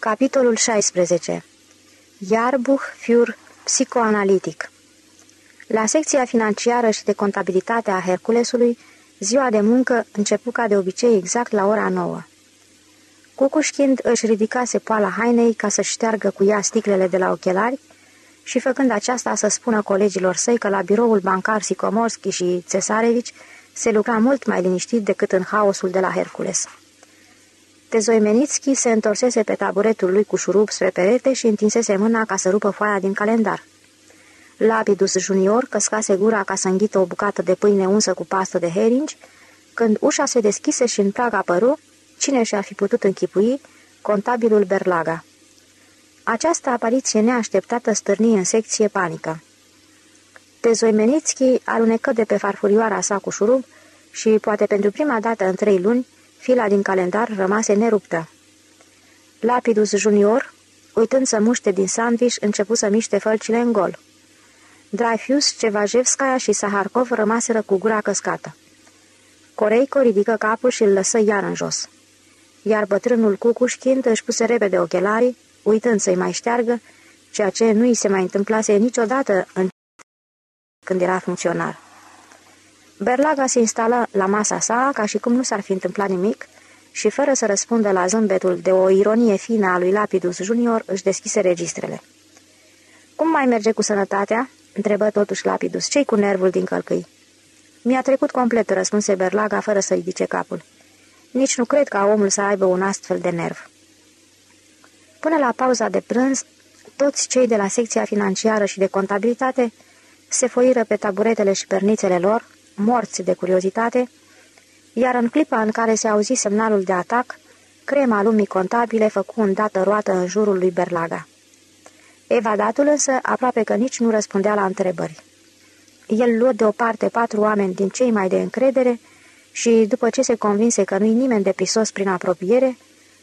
Capitolul 16 Jahrbuch für psicoanalitic La secția financiară și de contabilitate a Herculesului, ziua de muncă începu ca de obicei exact la ora nouă. Cucușchind își ridicase poala hainei ca să șteargă cu ea sticlele de la ochelari și făcând aceasta să spună colegilor săi că la biroul bancar Sicomorski și Cesarevici se lucra mult mai liniștit decât în haosul de la Hercules. Tezoimenitski se întorsese pe taburetul lui cu șurub spre perete și întinsese mâna ca să rupă foaia din calendar. Lapidus junior căscase gura ca să înghită o bucată de pâine unsă cu pastă de heringi, când ușa se deschise și în prag apăru, cine și-ar fi putut închipui, contabilul Berlaga. Această apariție neașteptată stârni în secție panică. Tezoimenitski alunecă de pe farfurioara sa cu șurub și, poate pentru prima dată în trei luni, Fila din calendar rămase neruptă. Lapidus junior, uitând să muște din sandwich, începu să miște fălcile în gol. Dreyfus, Cevajevskaya și Saharkov rămaseră cu gura căscată. Coreico ridică capul și îl lăsă iar în jos. Iar bătrânul Cucușchind își puse repede ochelarii, uitând să-i mai șteargă, ceea ce nu i se mai întâmplase niciodată în când era funcționar. Berlaga se instală la masa sa ca și cum nu s-ar fi întâmplat nimic și, fără să răspundă la zâmbetul de o ironie fină a lui Lapidus Junior, își deschise registrele. Cum mai merge cu sănătatea?" întrebă totuși Lapidus. Ce-i cu nervul din călcâi?" Mi-a trecut complet," răspunse Berlaga fără să ridice capul. Nici nu cred ca omul să aibă un astfel de nerv." Până la pauza de prânz, toți cei de la secția financiară și de contabilitate se foiră pe taburetele și pernițele lor, morți de curiozitate, iar în clipa în care se auzi semnalul de atac, crema lumii contabile făcu îndată roată în jurul lui Berlaga. Evadatul însă aproape că nici nu răspundea la întrebări. El luă deoparte patru oameni din cei mai de încredere și, după ce se convinse că nu-i nimeni de prisos prin apropiere,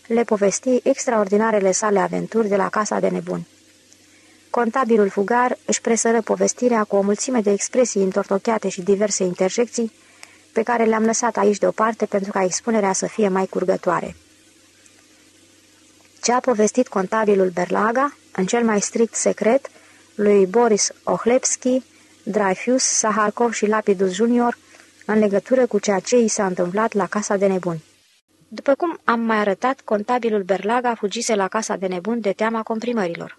le povesti extraordinarele sale aventuri de la casa de nebuni. Contabilul fugar își presără povestirea cu o mulțime de expresii întortocheate și diverse interjecții, pe care le-am lăsat aici deoparte pentru ca expunerea să fie mai curgătoare. Ce a povestit contabilul Berlaga, în cel mai strict secret, lui Boris Ohlepski, Dreyfus, Saharkov și Lapidus Junior, în legătură cu ceea ce i s-a întâmplat la Casa de Nebuni. După cum am mai arătat, contabilul Berlaga fugise la Casa de Nebuni de teama comprimărilor.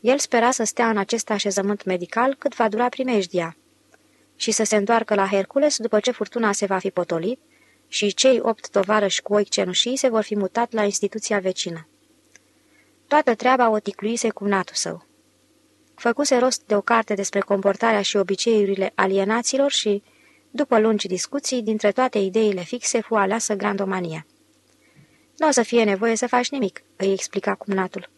El spera să stea în acest așezământ medical cât va dura primejdia și să se întoarcă la Hercules după ce furtuna se va fi potolit și cei opt tovarăși cu ochi cenușii se vor fi mutat la instituția vecină. Toată treaba o ticluise natul său. Făcuse rost de o carte despre comportarea și obiceiurile alienaților și, după lungi discuții, dintre toate ideile fixe fu aleasă grandomania. Nu o să fie nevoie să faci nimic, îi explica cumnatul.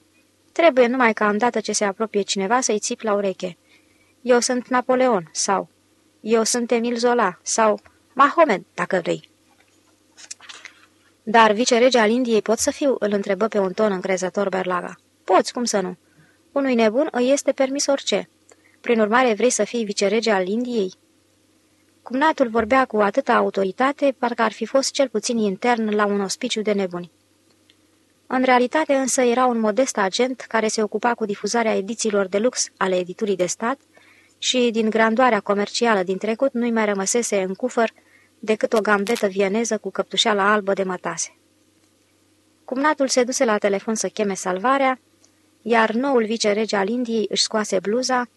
Trebuie numai ca îndată ce se apropie cineva să-i țip la ureche. Eu sunt Napoleon sau eu sunt Emil Zola sau Mahomed, dacă vrei. Dar vicerege al Indiei pot să fiu?" îl întrebă pe un ton încrezător Berlaga. Poți, cum să nu? Unui nebun îi este permis orice. Prin urmare, vrei să fii vicerege al Indiei?" Cumnatul vorbea cu atâta autoritate, parcă ar fi fost cel puțin intern la un ospiciu de nebuni. În realitate însă era un modest agent care se ocupa cu difuzarea edițiilor de lux ale editurii de stat și din grandoarea comercială din trecut nu-i mai rămăsese în cufăr decât o gambetă vieneză cu căptușeala albă de mătase. Cumnatul se duse la telefon să cheme salvarea, iar noul vicerege al Indiei își scoase bluza,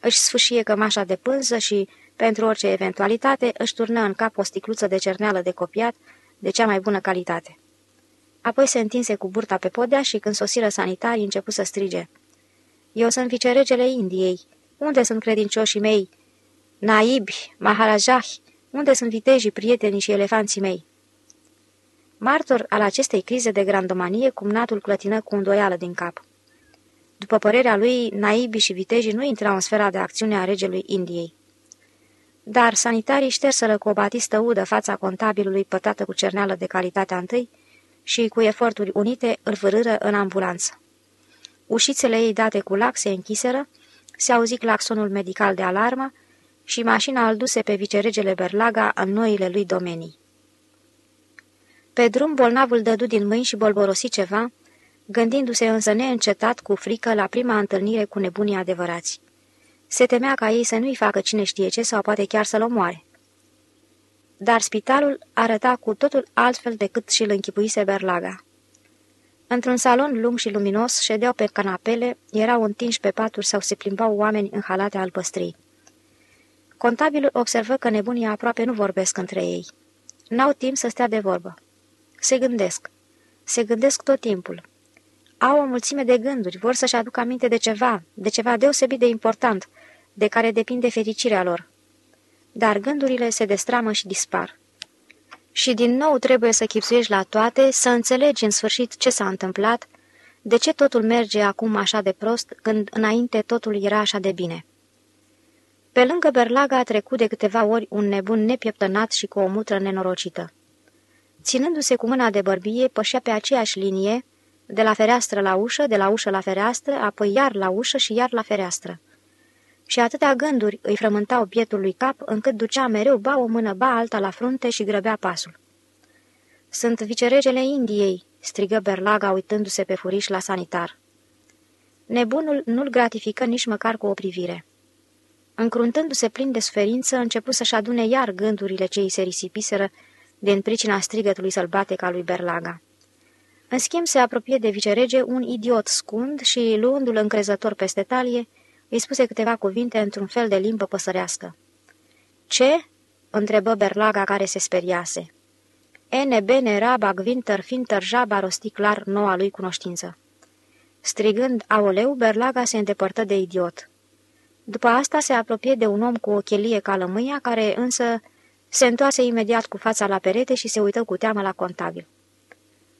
își sfâșie cămașa de pânză și, pentru orice eventualitate, își turnă în cap o sticluță de cerneală de copiat de cea mai bună calitate. Apoi se întinse cu burta pe podea și când sosiră sanitarii începu să strige. Eu sunt viceregele Indiei. Unde sunt credincioșii mei? Naibi, maharajahi, unde sunt vitejii, prietenii și elefanții mei? Martor al acestei crize de grandomanie, cumnatul clătină cu îndoială din cap. După părerea lui, naibii și vitejii nu intrau în sfera de acțiune a regelui Indiei. Dar sanitarii șterseră cu o batistă udă fața contabilului pătată cu cerneală de calitatea întâi, și, cu eforturi unite, îl vârâră în ambulanță. Ușițele ei date cu lac se închiseră, se auzi claxonul medical de alarmă și mașina îl duse pe viceregele Berlaga în noile lui domenii. Pe drum, bolnavul dădu din mâini și bolborosi ceva, gândindu-se însă neîncetat cu frică la prima întâlnire cu nebunii adevărați. Se temea ca ei să nu-i facă cine știe ce sau poate chiar să-l omoare. Dar spitalul arăta cu totul altfel decât și-l închipuise Berlaga. Într-un salon lung și luminos ședeau pe canapele, erau întinși pe paturi sau se plimbau oameni în halate albăstrii. Contabilul observă că nebunii aproape nu vorbesc între ei. N-au timp să stea de vorbă. Se gândesc. Se gândesc tot timpul. Au o mulțime de gânduri, vor să-și aducă aminte de ceva, de ceva deosebit de important, de care depinde fericirea lor. Dar gândurile se destramă și dispar. Și din nou trebuie să chipsuiești la toate, să înțelegi în sfârșit ce s-a întâmplat, de ce totul merge acum așa de prost, când înainte totul era așa de bine. Pe lângă Berlaga a trecut de câteva ori un nebun nepieptănat și cu o mutră nenorocită. Ținându-se cu mâna de bărbie, pășea pe aceeași linie, de la fereastră la ușă, de la ușă la fereastră, apoi iar la ușă și iar la fereastră. Și atâtea gânduri îi frământau bietul lui cap, încât ducea mereu ba o mână, ba alta la frunte și grăbea pasul. Sunt viceregele Indiei," strigă Berlaga uitându-se pe furiș la sanitar. Nebunul nu-l gratifică nici măcar cu o privire. Încruntându-se plin de suferință, începu să-și adune iar gândurile ce îi se risipiseră din pricina strigătului sălbatec al lui Berlaga. În schimb, se apropie de vicerege un idiot scund și, luându-l încrezător peste talie, îi spuse câteva cuvinte într-un fel de limbă păsărească. Ce?" întrebă Berlaga care se speriase. Ene bene rabag vinter finter jaba rosti clar noua lui cunoștință. Strigând aoleu, Berlaga se îndepărtă de idiot. După asta se apropie de un om cu o chelie ca lămâia, care însă se întoarse imediat cu fața la perete și se uită cu teamă la contabil.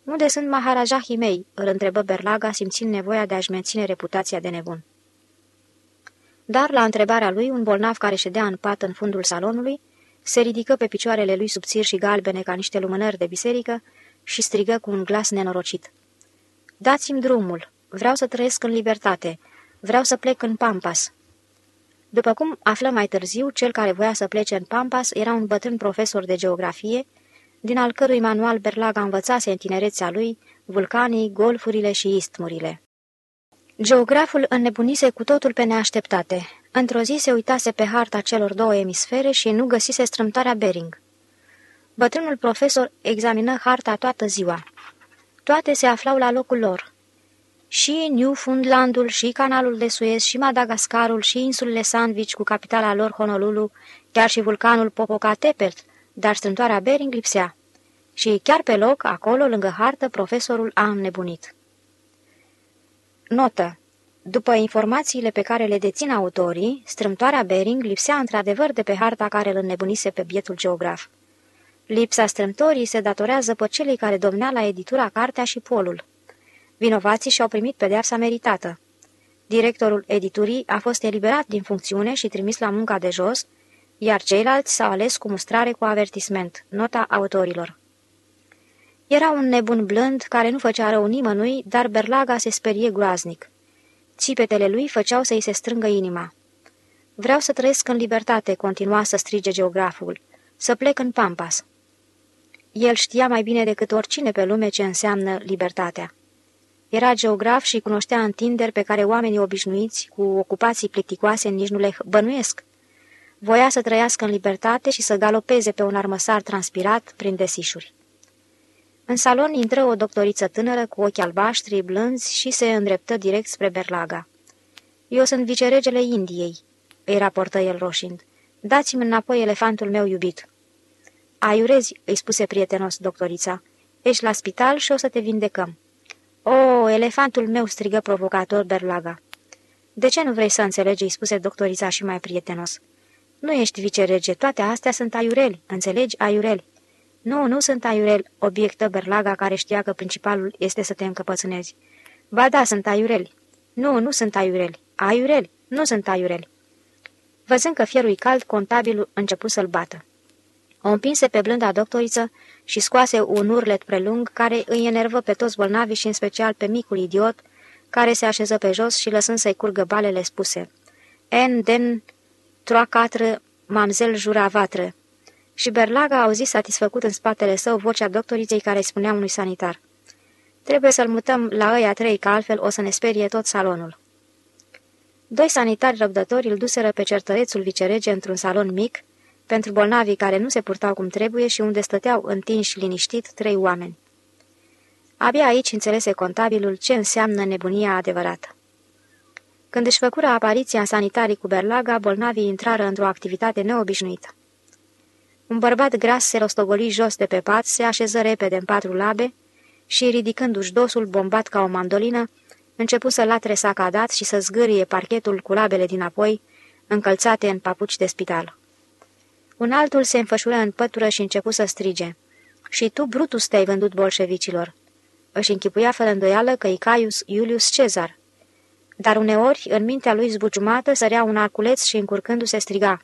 Unde sunt maharajahii mei?" îl întrebă Berlaga, simțind nevoia de a-și menține reputația de nebun. Dar, la întrebarea lui, un bolnav care ședea în pat în fundul salonului, se ridică pe picioarele lui subțiri și galbene ca niște lumânări de biserică și strigă cu un glas nenorocit. Dați-mi drumul! Vreau să trăiesc în libertate! Vreau să plec în Pampas!" După cum află mai târziu, cel care voia să plece în Pampas era un bătrân profesor de geografie, din al cărui manual Berlaga învățase în tinerețea lui vulcanii, golfurile și istmurile. Geograful înnebunise cu totul pe neașteptate. Într-o zi se uitase pe harta celor două emisfere și nu găsise strâmtoarea Bering. Bătrânul profesor examină harta toată ziua. Toate se aflau la locul lor. Și Newfoundlandul, și canalul de Suez, și Madagascarul, și insulele Sandwich cu capitala lor Honolulu, chiar și vulcanul Popocatepelt, dar strâmtoarea Bering lipsea. Și chiar pe loc, acolo, lângă hartă, profesorul a înnebunit. Notă. După informațiile pe care le dețin autorii, strâmtoarea Bering lipsea într-adevăr de pe harta care îl înnebunise pe bietul geograf. Lipsa strâmtorii se datorează pe celei care domnea la editura Cartea și Polul. Vinovații și-au primit pedeapsa meritată. Directorul editurii a fost eliberat din funcțiune și trimis la munca de jos, iar ceilalți s-au ales cu mustrare cu avertisment, nota autorilor. Era un nebun blând care nu făcea rău nimănui, dar Berlaga se sperie groaznic. Țipetele lui făceau să-i se strângă inima. Vreau să trăiesc în libertate, continua să strige geograful, să plec în Pampas. El știa mai bine decât oricine pe lume ce înseamnă libertatea. Era geograf și cunoștea întinderi pe care oamenii obișnuiți, cu ocupații plicticoase, nici nu le bănuiesc. Voia să trăiască în libertate și să galopeze pe un armăsar transpirat prin desișuri. În salon intră o doctoriță tânără cu ochi albaștri, blânzi și se îndreptă direct spre Berlaga. Eu sunt viceregele Indiei," îi raportă el roșind. Dați-mi înapoi elefantul meu iubit." Aiurezi," îi spuse prietenos doctorița. Ești la spital și o să te vindecăm." O, elefantul meu!" strigă provocator Berlaga. De ce nu vrei să înțelegi?" îi spuse doctorița și mai prietenos. Nu ești vicerege, toate astea sunt aiureli, înțelegi, aiureli. Nu, nu sunt aiureli, obiectă Berlaga, care știa că principalul este să te încăpățânezi. Ba da, sunt aiureli. Nu, nu sunt aiureli. Aiureli, nu sunt aiureli. Văzând că fierul cald, contabilul început să-l bată. O împinse pe blânda doctoriță și scoase un urlet prelung care îi enervă pe toți bolnavii și în special pe micul idiot, care se așeză pe jos și lăsând să-i curgă balele spuse. En den troacatre mamzel juravatre și Berlaga auzi satisfăcut în spatele său vocea doctoriței care spunea unui sanitar. Trebuie să-l mutăm la ăia trei, că altfel o să ne sperie tot salonul. Doi sanitari răbdători îl duseră pe certărețul vicerege într-un salon mic, pentru bolnavii care nu se purtau cum trebuie și unde stăteau întinși liniștit trei oameni. Abia aici înțelese contabilul ce înseamnă nebunia adevărată. Când își făcură apariția sanitarii cu berlaga, bolnavii intrară într-o activitate neobișnuită. Un bărbat gras se rostogoli jos de pe pat, se așeză repede în patru labe și, ridicându-și dosul bombat ca o mandolină, începu să latre sacadat și să zgârie parchetul cu labele dinapoi, încălțate în papuci de spital. Un altul se înfășură în pătură și începu să strige. Și tu, Brutus, te-ai vândut bolșevicilor!" Își închipuia fără îndoială că Icaius Iulius Cezar. Dar uneori, în mintea lui zbuciumată, sărea un arculeț și, încurcându-se, striga.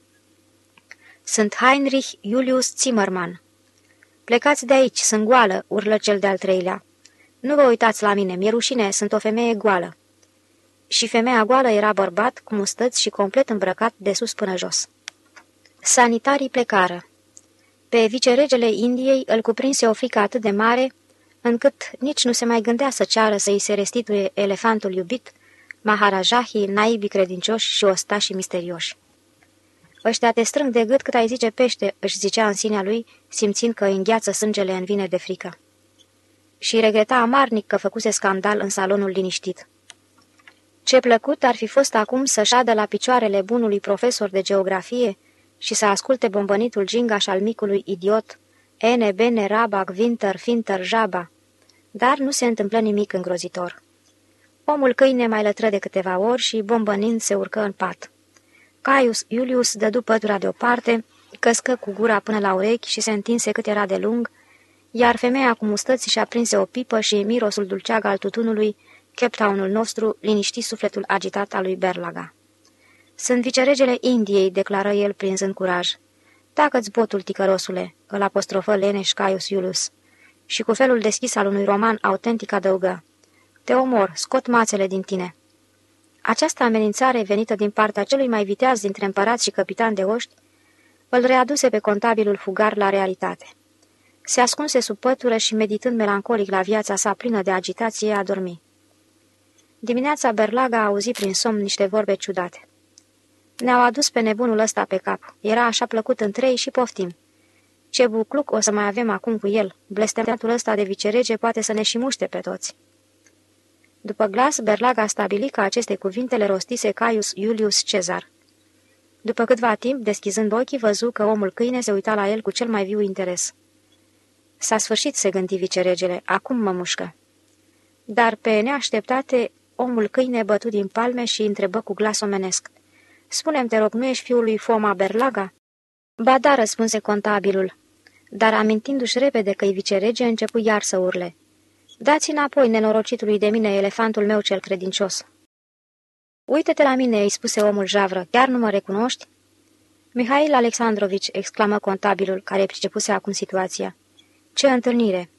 Sunt Heinrich Julius Zimmermann. Plecați de aici, sunt goală, urlă cel de-al treilea. Nu vă uitați la mine, mi-e rușine, sunt o femeie goală. Și femeia goală era bărbat, cu mustăți și complet îmbrăcat de sus până jos. Sanitarii plecară. Pe viceregele Indiei îl cuprinse o frică atât de mare, încât nici nu se mai gândea să ceară să-i se restituie elefantul iubit, maharajahii, naibii credincioși și ostașii misterioși. Ăștia te strâng de gât cât ai zice pește, își zicea în sinea lui, simțind că îngheață sângele în vine de frică. Și regreta amarnic că făcuse scandal în salonul liniștit. Ce plăcut ar fi fost acum să șadă la picioarele bunului profesor de geografie și să asculte bombănitul gingaș al micului idiot, Ene, bene, rabac, vinter, finter, jaba. Dar nu se întâmplă nimic îngrozitor. Omul câine mai lătră de câteva ori și, bombănind, se urcă în pat. Caius Iulius dădu pătura deoparte, căscă cu gura până la urechi și se întinse cât era de lung, iar femeia cu mustăți și-a prinse o pipă și mirosul dulceag al tutunului, Captownul nostru, liniști sufletul agitat al lui Berlaga. Sunt viceregele Indiei," declară el prinzând curaj. Tacă-ți botul, ticărosule," îl apostrofă leneș Caius Iulius. Și cu felul deschis al unui roman autentic adăugă. Te omor, scot mațele din tine." Această amenințare venită din partea celui mai viteaz dintre împărați și capitan de oști îl readuse pe contabilul fugar la realitate. Se ascunse sub pătură și, meditând melancolic la viața sa plină de agitație, a dormi. Dimineața Berlaga a auzit prin somn niște vorbe ciudate. Ne-au adus pe nebunul ăsta pe cap. Era așa plăcut în trei și poftim. Ce bucluc o să mai avem acum cu el. Blestematul ăsta de vicerege poate să ne și muște pe toți. După glas, Berlag a stabilit că aceste cuvinte le rostise Caius Iulius Cezar. După câtva timp, deschizând ochii, văzu că omul câine se uita la el cu cel mai viu interes. S-a sfârșit, se gândi viceregele, acum mă mușcă. Dar, pe neașteptate, omul câine bătu din palme și întrebă cu glas omenesc. Spune-mi, te rog, nu ești fiul lui Foma Berlaga?" Ba da," răspunse contabilul, dar amintindu-și repede că-i vicerege, începu iar să urle. Dați înapoi, nenorocitului de mine, elefantul meu cel credincios." Uită-te la mine," îi spuse omul javră, chiar nu mă recunoști?" Mihail Alexandrovici, exclamă contabilul, care pricepuse acum situația. Ce întâlnire!"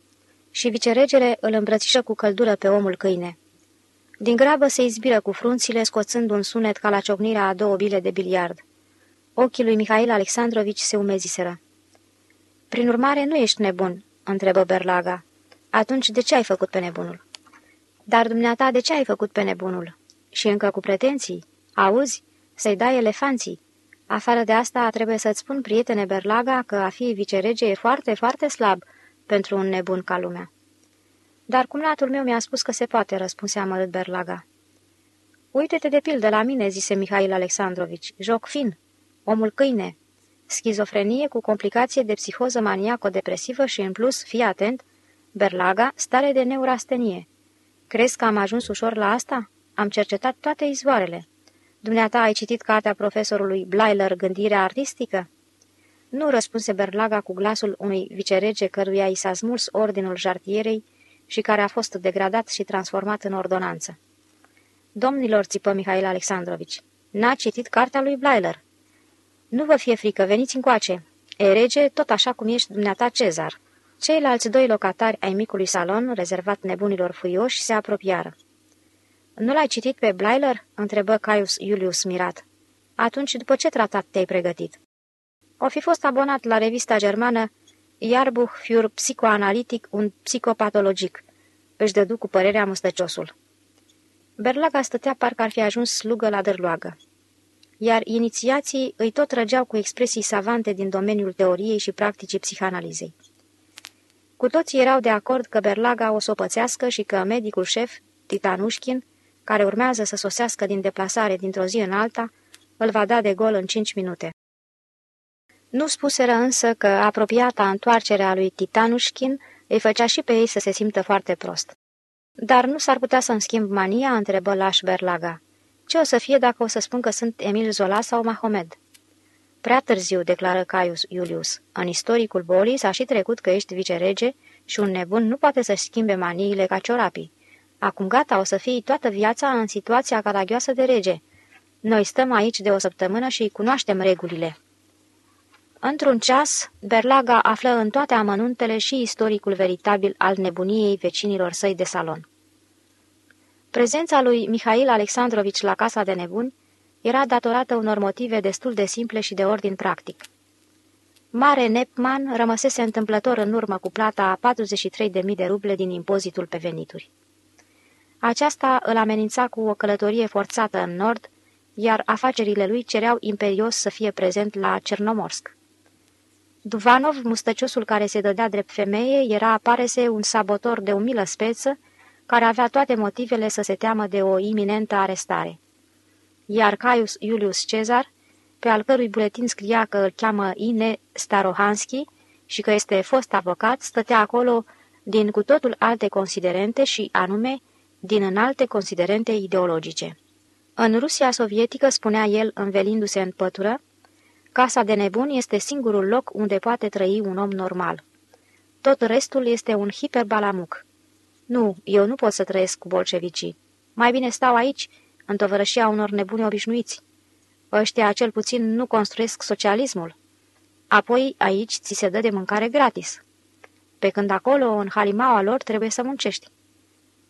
Și viceregele îl îmbrățișă cu căldură pe omul câine. Din grabă se izbiră cu frunțile, scoțând un sunet ca la ciocnirea a două bile de biliard. Ochii lui Mihail Alexandrovici se umeziseră. Prin urmare, nu ești nebun?" întrebă Berlaga. Atunci de ce ai făcut pe nebunul? Dar dumneata, de ce ai făcut pe nebunul? Și încă cu pretenții? Auzi? Să-i dai elefanții. Afară de asta, trebuie să-ți spun, prietene Berlaga, că a fi vicerege e foarte, foarte slab pentru un nebun ca lumea. Dar cumnatul meu mi-a spus că se poate, răspunse amărât Berlaga. Uite-te de pildă la mine, zise Mihail Alexandrovici. Joc fin. Omul câine. Schizofrenie cu complicație de psihoză maniaco-depresivă și, în plus, fii atent, Berlaga, stare de neurastenie. Crezi că am ajuns ușor la asta? Am cercetat toate izvoarele. Dumneata ai citit cartea profesorului Blailer, Gândirea artistică? Nu, răspunse Berlaga cu glasul unui vicerege căruia i s-a smuls ordinul jartierei și care a fost degradat și transformat în ordonanță. Domnilor, țipă Mihail Alexandrovici, n-a citit cartea lui Blailer. Nu vă fie frică, veniți încoace. E rege, tot așa cum ești dumneata Cezar. Ceilalți doi locatari ai micului salon, rezervat nebunilor fuioși, se apropiară. Nu l-ai citit pe Blailer?" întrebă Caius Iulius mirat. Atunci, după ce tratat te-ai pregătit?" O fi fost abonat la revista germană Jahrbuch für Psychoanalytik und Psychopatologic. își dădu cu părerea mustăciosul. Berlaga stătea parcă ar fi ajuns slugă la dărloagă. Iar inițiații îi tot răgeau cu expresii savante din domeniul teoriei și practicii psihanalizei. Cu toții erau de acord că Berlaga o să o pățească și că medicul șef, Titanușkin, care urmează să sosească din deplasare dintr-o zi în alta, îl va da de gol în cinci minute. Nu spuseră însă că apropiata întoarcerea lui Titanușkin îi făcea și pe ei să se simtă foarte prost. Dar nu s-ar putea să-mi schimb mania?" întrebă Laș Berlaga. Ce o să fie dacă o să spun că sunt Emil Zola sau Mahomed?" Prea târziu, declară Caius Iulius. În istoricul bolii s-a și trecut că ești vicerege și un nebun nu poate să-și schimbe maniile ca ciorapii. Acum gata, o să fii toată viața în situația caragioasă de rege. Noi stăm aici de o săptămână și cunoaștem regulile. Într-un ceas, Berlaga află în toate amănuntele și istoricul veritabil al nebuniei vecinilor săi de salon. Prezența lui Mihail Alexandrovici la casa de nebuni era datorată unor motive destul de simple și de ordin practic. Mare Nepman rămăsese întâmplător în urmă cu plata a 43.000 de ruble din impozitul pe venituri. Aceasta îl amenința cu o călătorie forțată în nord, iar afacerile lui cereau imperios să fie prezent la Cernomorsk. Duvanov, mustăciosul care se dădea drept femeie, era, parese, un sabotor de umilă speță, care avea toate motivele să se teamă de o iminentă arestare. Iar Caius Iulius Cezar, pe al cărui buletin scria că îl cheamă Ine Starohanski și că este fost avocat, stătea acolo din cu totul alte considerente și, anume, din înalte considerente ideologice. În Rusia sovietică, spunea el, învelindu-se în pătură, Casa de nebuni este singurul loc unde poate trăi un om normal. Tot restul este un hiperbalamuc. Nu, eu nu pot să trăiesc cu bolșevicii. Mai bine stau aici, în tovărășia unor nebuni obișnuiți. Ăștia cel puțin nu construiesc socialismul. Apoi aici ți se dă de mâncare gratis. Pe când acolo, în halimaua lor, trebuie să muncești.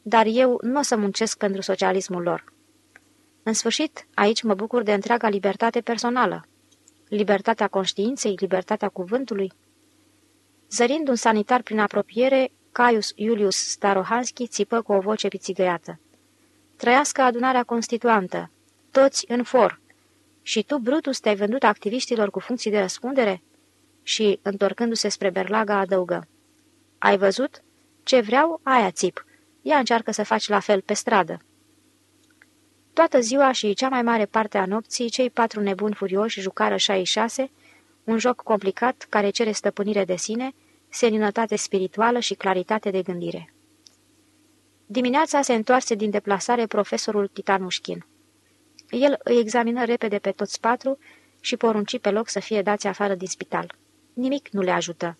Dar eu nu o să muncesc pentru socialismul lor. În sfârșit, aici mă bucur de întreaga libertate personală libertatea conștiinței, libertatea cuvântului. Zărind un sanitar prin apropiere, Caius Iulius Starohanski țipă cu o voce pițigăiată. Trăiască adunarea constituantă, toți în for. Și tu, Brutus, te-ai vândut activiștilor cu funcții de răspundere? Și, întorcându-se spre Berlaga, adăugă. Ai văzut? Ce vreau, aia țip. Ia încearcă să faci la fel pe stradă. Toată ziua și cea mai mare parte a nopții, cei patru nebuni furioși jucară 66, un joc complicat care cere stăpânire de sine, seninătate spirituală și claritate de gândire. Dimineața se întoarse din deplasare profesorul Titanușkin. El îi examină repede pe toți patru și porunci pe loc să fie dați afară din spital. Nimic nu le ajută.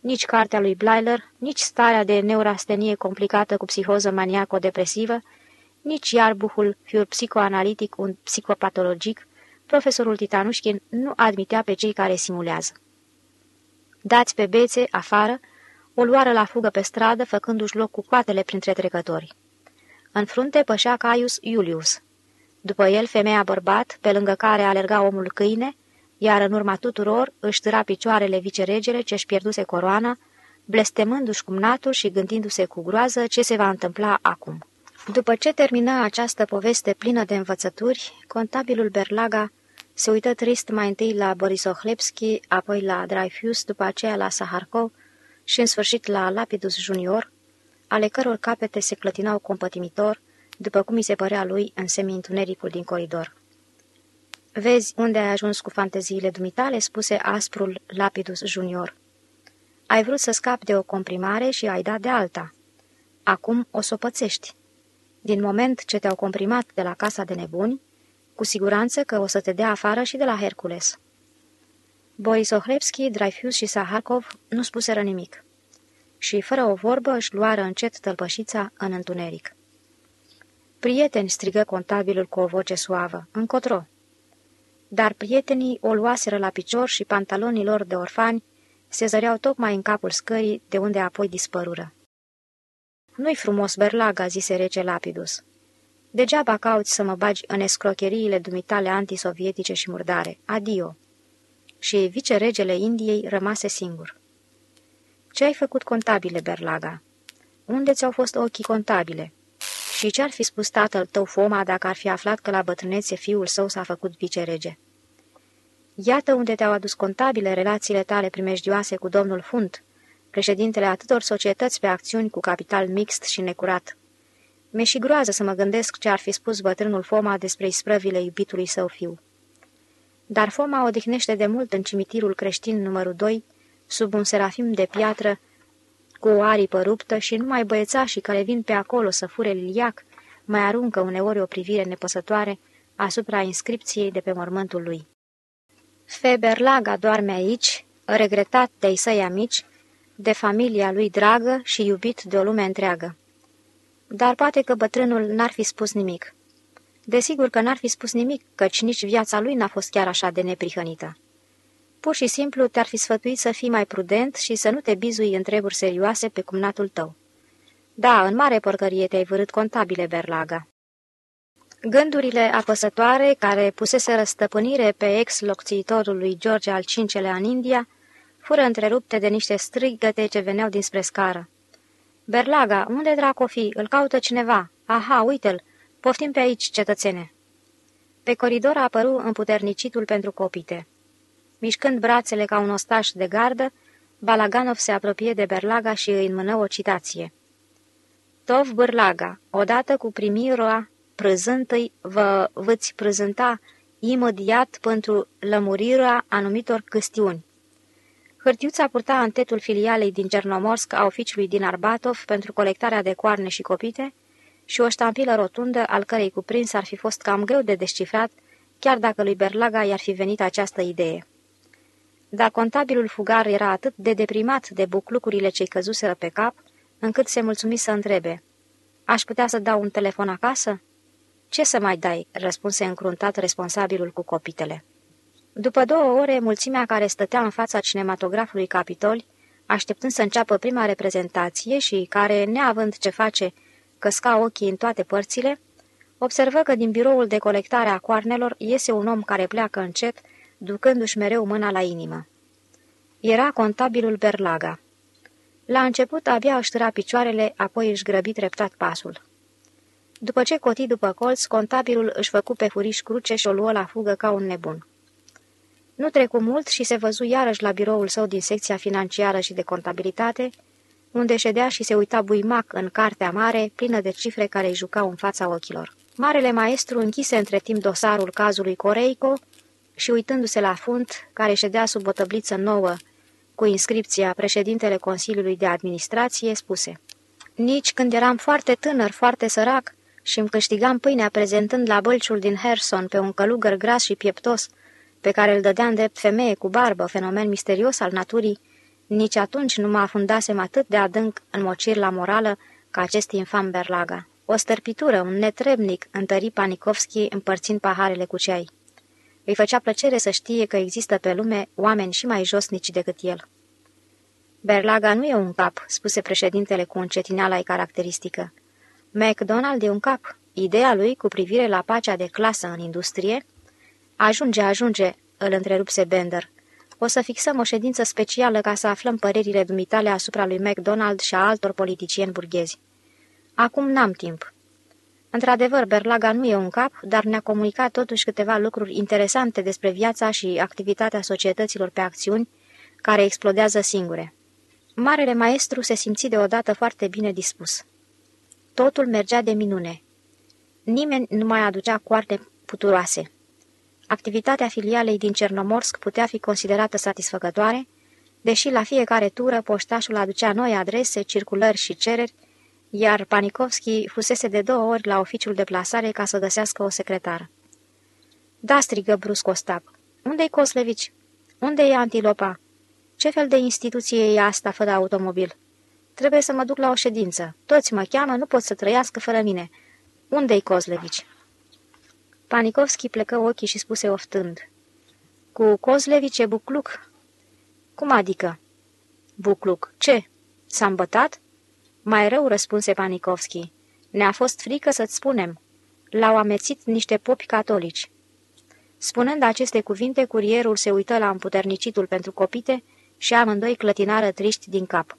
Nici cartea lui Blyler, nici starea de neurastenie complicată cu psihoză maniaco-depresivă, nici iarbuhul, fiul psicoanalitic, un psicopatologic, profesorul Titanușchin nu admitea pe cei care simulează. Dați pe bețe, afară, o luară la fugă pe stradă, făcându-și loc cu coatele printre trecători. În frunte pășea Caius Iulius. După el, femeia bărbat, pe lângă care alerga omul câine, iar în urma tuturor își târa picioarele viceregele ce-și pierduse coroana, blestemându-și cumnatul și gândindu-se cu groază ce se va întâmpla acum. După ce termina această poveste plină de învățături, contabilul Berlaga se uită trist mai întâi la Borisohlebski, apoi la Dreyfus, după aceea la Saharkov și în sfârșit la Lapidus Junior, ale căror capete se clătinau compătimitor, după cum îi se părea lui în semi-întunericul din coridor. Vezi unde ai ajuns cu fanteziile dumitale?" spuse asprul Lapidus Junior. Ai vrut să scapi de o comprimare și ai dat de alta. Acum o să o pățești. Din moment ce te-au comprimat de la casa de nebuni, cu siguranță că o să te dea afară și de la Hercules. Boris Ohrepski, Dreyfus și Saharkov nu spuseră nimic. Și, fără o vorbă, își luară încet tălpășița în întuneric. Prieteni, strigă contabilul cu o voce suavă, încotro. Dar prietenii o luaseră la picior și pantalonii lor de orfani se zăreau tocmai în capul scării, de unde apoi dispărură. Nu-i frumos, Berlaga," zise rece Lapidus. Degeaba cauți să mă bagi în escrocheriile dumitale antisovietice și murdare. Adio!" Și viceregele Indiei rămase singur. Ce ai făcut contabile, Berlaga?" unde ți-au fost ochii contabile? Și ce-ar fi spus tatăl tău, Foma, dacă ar fi aflat că la bătrânețe fiul său s-a făcut vicerege? Iată unde te-au adus contabile relațiile tale primejdioase cu domnul Funt, președintele atâtor societăți pe acțiuni cu capital mixt și necurat. Mi-e și groază să mă gândesc ce ar fi spus bătrânul Foma despre isprăvile iubitului său fiu. Dar Foma odihnește de mult în cimitirul creștin numărul 2, sub un serafim de piatră, cu o aripă ruptă și numai băiețașii care vin pe acolo să fure liliac, mai aruncă uneori o privire nepăsătoare asupra inscripției de pe mormântul lui. Feber Laga doarme aici, regretat de-ai săi amici, de familia lui dragă și iubit de o lume întreagă. Dar poate că bătrânul n-ar fi spus nimic. Desigur că n-ar fi spus nimic, căci nici viața lui n-a fost chiar așa de neprihănită. Pur și simplu te-ar fi sfătuit să fii mai prudent și să nu te bizui în treburi serioase pe cumnatul tău. Da, în mare porcărie te-ai vărât contabile, Berlaga. Gândurile apăsătoare care pusese răstăpânire pe ex-locțiitorul lui George al V-lea în India fură întrerupte de niște strigăte ce veneau dinspre scară. Berlaga, unde dracu fi? Îl caută cineva. Aha, uite-l! Poftim pe aici, cetățene!" Pe coridor a apărut împuternicitul pentru copite. Mișcând brațele ca un ostaș de gardă, Balaganov se apropie de Berlaga și îi înmână o citație. Tov Bârlaga, odată cu primirea prăzântăi vă văți prezenta imediat pentru lămurirea anumitor chestiuni. Hârtiuța purta antetul filialei din Cernomorsk a oficiului din Arbatov pentru colectarea de coarne și copite și o ștampilă rotundă al cărei cuprins ar fi fost cam greu de descifrat, chiar dacă lui Berlaga i-ar fi venit această idee. Dar contabilul fugar era atât de deprimat de buclucurile ce-i căzuseră pe cap, încât se mulțumi să întrebe. Aș putea să dau un telefon acasă?" Ce să mai dai?" răspunse încruntat responsabilul cu copitele. După două ore, mulțimea care stătea în fața cinematografului Capitol, așteptând să înceapă prima reprezentație și care, neavând ce face, căsca ochii în toate părțile, observă că din biroul de colectare a coarnelor iese un om care pleacă încet, ducându-și mereu mâna la inimă. Era contabilul Berlaga. La început abia își tăra picioarele, apoi își grăbi treptat pasul. După ce coti după colț, contabilul își făcu pe furiș cruce și o luă la fugă ca un nebun. Nu trecu mult și se văzu iarăși la biroul său din secția financiară și de contabilitate, unde ședea și se uita buimac în cartea mare, plină de cifre care îi jucau în fața ochilor. Marele maestru închise între timp dosarul cazului Coreico și uitându-se la fund, care ședea sub o tăbliță nouă, cu inscripția președintele Consiliului de Administrație, spuse Nici când eram foarte tânăr, foarte sărac și îmi câștigam pâinea prezentând la bălciul din Herson pe un călugăr gras și pieptos, pe care îl dădea în drept femeie cu barbă, fenomen misterios al naturii, nici atunci nu mă afundasem atât de adânc în mociri la morală ca acest infam Berlaga. O stărpitură, un netrebnic, întări Panikovski împărțind paharele cu ceai. Îi făcea plăcere să știe că există pe lume oameni și mai josnici decât el. Berlaga nu e un cap, spuse președintele cu încetineala caracteristică. McDonald e un cap. Ideea lui cu privire la pacea de clasă în industrie... Ajunge, ajunge, îl întrerupse Bender. O să fixăm o ședință specială ca să aflăm părerile dumitale asupra lui McDonald și a altor politicieni burghezi. Acum n-am timp. Într-adevăr, Berlaga nu e un cap, dar ne-a comunicat totuși câteva lucruri interesante despre viața și activitatea societăților pe acțiuni, care explodează singure. Marele maestru se simți deodată foarte bine dispus. Totul mergea de minune. Nimeni nu mai aducea coarne puturoase. Activitatea filialei din Cernomorsk putea fi considerată satisfăcătoare, deși la fiecare tură poștașul aducea noi adrese, circulări și cereri, iar Panikovski fusese de două ori la oficiul de plasare ca să găsească o secretară. Da, strigă brusc Ostap. Unde-i Coslevici? Unde e Antilopa? Ce fel de instituție e asta fără automobil? Trebuie să mă duc la o ședință. Toți mă cheamă, nu pot să trăiască fără mine. Unde-i Kozlevici? Panikovski plecă ochii și spuse oftând. Cu Kozlevici e bucluc? Cum adică? Bucluc. Ce? S-a îmbătat? Mai rău, răspunse Panikovski. Ne-a fost frică să-ți spunem. L-au amețit niște popi catolici. Spunând aceste cuvinte, curierul se uită la împuternicitul pentru copite și amândoi clătinară triști din cap.